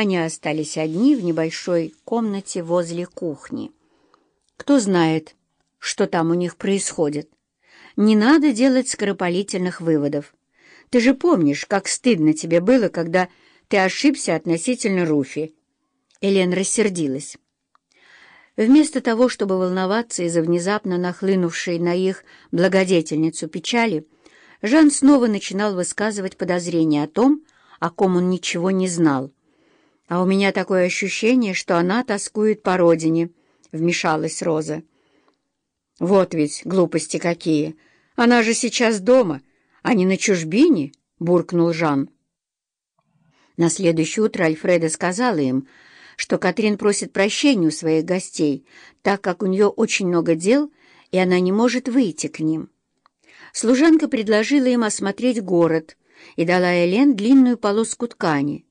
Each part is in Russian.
Они остались одни в небольшой комнате возле кухни. Кто знает, что там у них происходит. Не надо делать скоропалительных выводов. Ты же помнишь, как стыдно тебе было, когда ты ошибся относительно Руфи. Элен рассердилась. Вместо того, чтобы волноваться из-за внезапно нахлынувшей на их благодетельницу печали, Жан снова начинал высказывать подозрения о том, о ком он ничего не знал. «А у меня такое ощущение, что она тоскует по родине», — вмешалась Роза. «Вот ведь глупости какие! Она же сейчас дома, а не на чужбине!» — буркнул Жан. На следующее утро Альфреда сказала им, что Катрин просит прощения у своих гостей, так как у нее очень много дел, и она не может выйти к ним. Служанка предложила им осмотреть город и дала Элен длинную полоску ткани,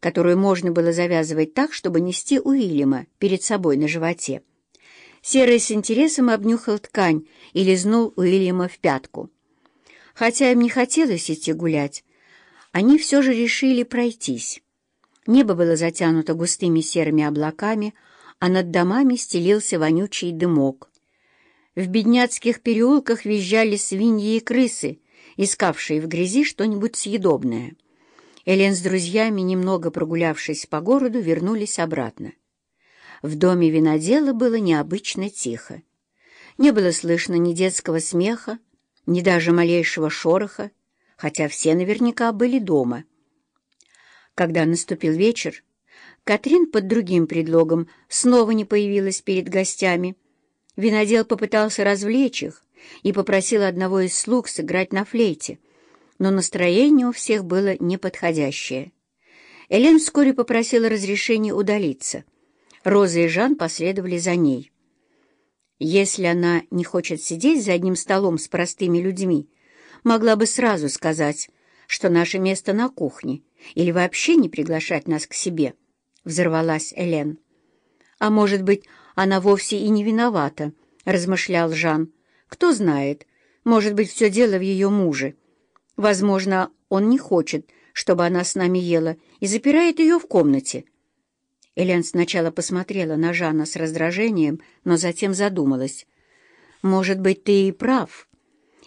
которую можно было завязывать так, чтобы нести Уильяма перед собой на животе. Серый с интересом обнюхал ткань и лизнул Уильяма в пятку. Хотя им не хотелось идти гулять, они все же решили пройтись. Небо было затянуто густыми серыми облаками, а над домами стелился вонючий дымок. В бедняцких переулках визжали свиньи и крысы, искавшие в грязи что-нибудь съедобное. Элен с друзьями, немного прогулявшись по городу, вернулись обратно. В доме винодела было необычно тихо. Не было слышно ни детского смеха, ни даже малейшего шороха, хотя все наверняка были дома. Когда наступил вечер, Катрин под другим предлогом снова не появилась перед гостями. Винодел попытался развлечь их и попросил одного из слуг сыграть на флейте, но настроение у всех было неподходящее. Элен вскоре попросила разрешения удалиться. Роза и Жан последовали за ней. Если она не хочет сидеть за одним столом с простыми людьми, могла бы сразу сказать, что наше место на кухне, или вообще не приглашать нас к себе, — взорвалась Элен. А может быть, она вовсе и не виновата, — размышлял Жан. Кто знает, может быть, все дело в ее муже. Возможно, он не хочет, чтобы она с нами ела, и запирает ее в комнате. Элен сначала посмотрела на Жана с раздражением, но затем задумалась. «Может быть, ты и прав».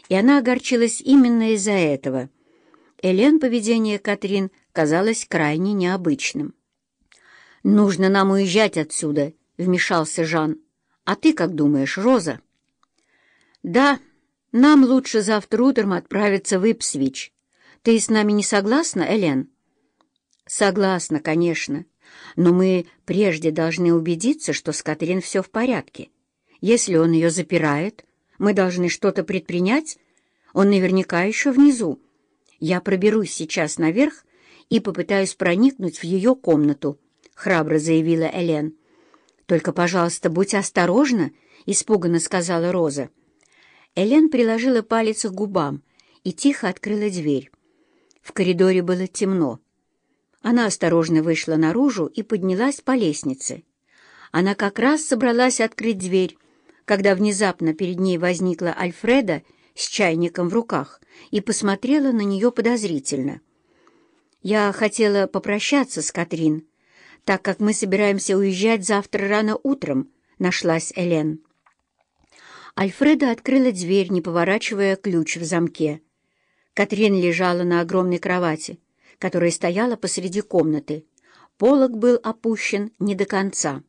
И она огорчилась именно из-за этого — Элен поведение Катрин казалось крайне необычным. «Нужно нам уезжать отсюда», — вмешался Жан. «А ты как думаешь, Роза?» «Да, нам лучше завтра утром отправиться в Ипсвич. Ты с нами не согласна, Элен?» «Согласна, конечно. Но мы прежде должны убедиться, что с Катрин все в порядке. Если он ее запирает, мы должны что-то предпринять. Он наверняка еще внизу. Я проберусь сейчас наверх и попытаюсь проникнуть в ее комнату», — храбро заявила Элен. «Только, пожалуйста, будь осторожна», — испуганно сказала Роза. Элен приложила палец к губам и тихо открыла дверь. В коридоре было темно. Она осторожно вышла наружу и поднялась по лестнице. Она как раз собралась открыть дверь, когда внезапно перед ней возникла Альфреда с чайником в руках и посмотрела на нее подозрительно. «Я хотела попрощаться с Катрин, так как мы собираемся уезжать завтра рано утром», — нашлась Элен. Альфреда открыла дверь, не поворачивая ключ в замке. Катрин лежала на огромной кровати, которая стояла посреди комнаты. Полок был опущен не до конца.